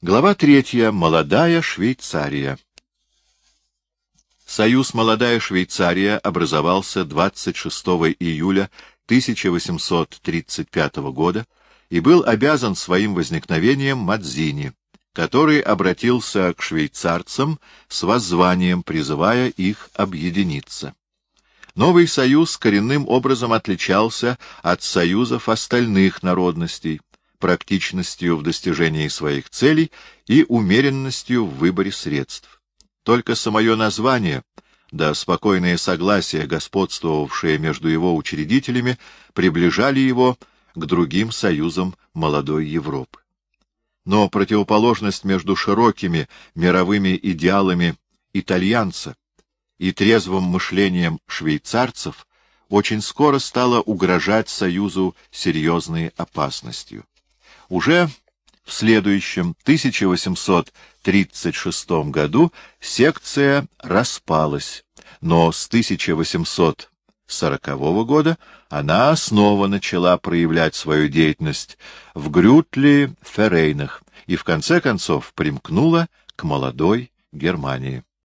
Глава третья. Молодая Швейцария. Союз «Молодая Швейцария» образовался 26 июля 1835 года и был обязан своим возникновением Мадзини, который обратился к швейцарцам с воззванием, призывая их объединиться. Новый союз коренным образом отличался от союзов остальных народностей, практичностью в достижении своих целей и умеренностью в выборе средств. Только самое название, да спокойное согласие, господствовавшее между его учредителями, приближали его к другим союзам молодой Европы. Но противоположность между широкими мировыми идеалами итальянца и трезвым мышлением швейцарцев очень скоро стала угрожать Союзу серьезной опасностью. Уже в следующем 1836 году секция распалась, но с 1840 года она снова начала проявлять свою деятельность в Грютли-Феррейнах и в конце концов примкнула к молодой Германии.